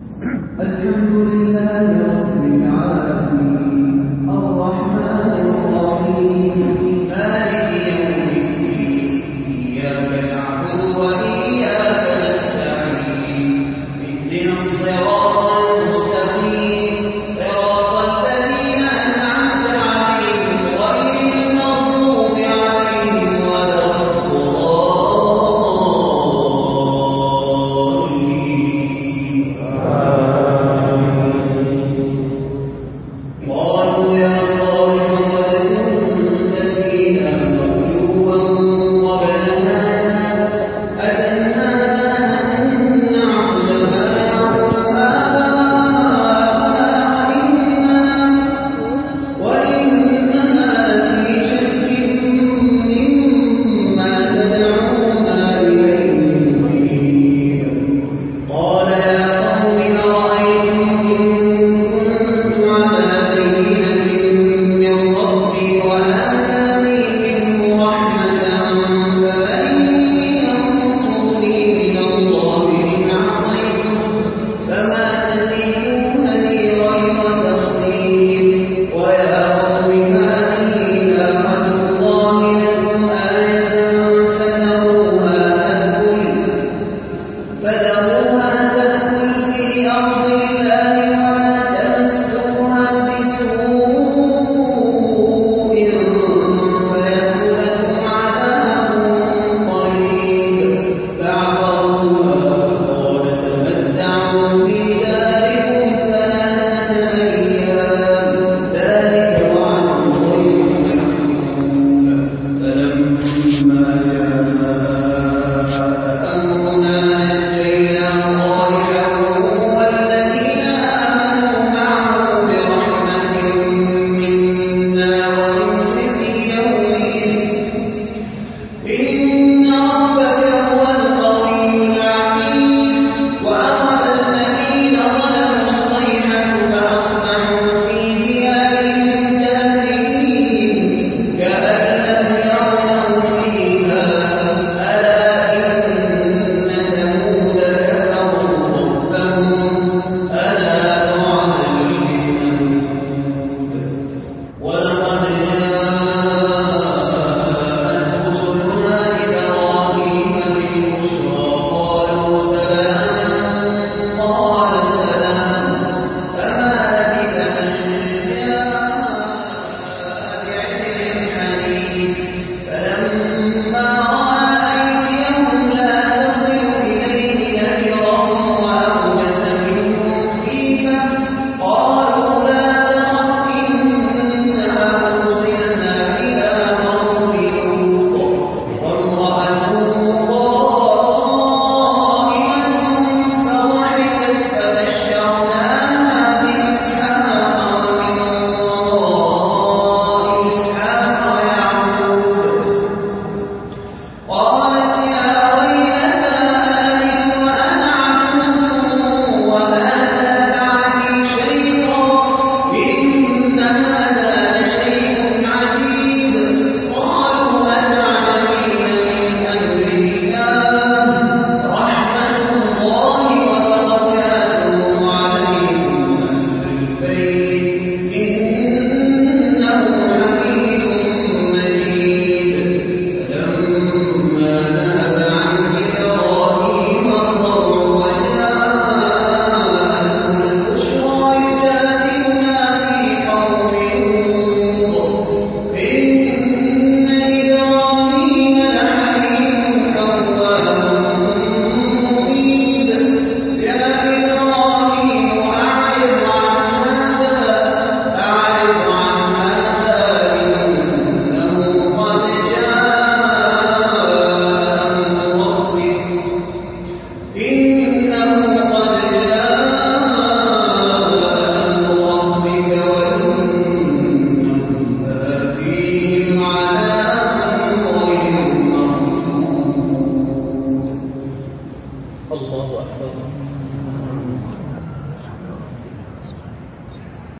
الحمد لله رب العالمين الرحمن الرحيم مالك يوم الدين. فلما رأى أيديهم لا تصل إليه نكرهم وأوجه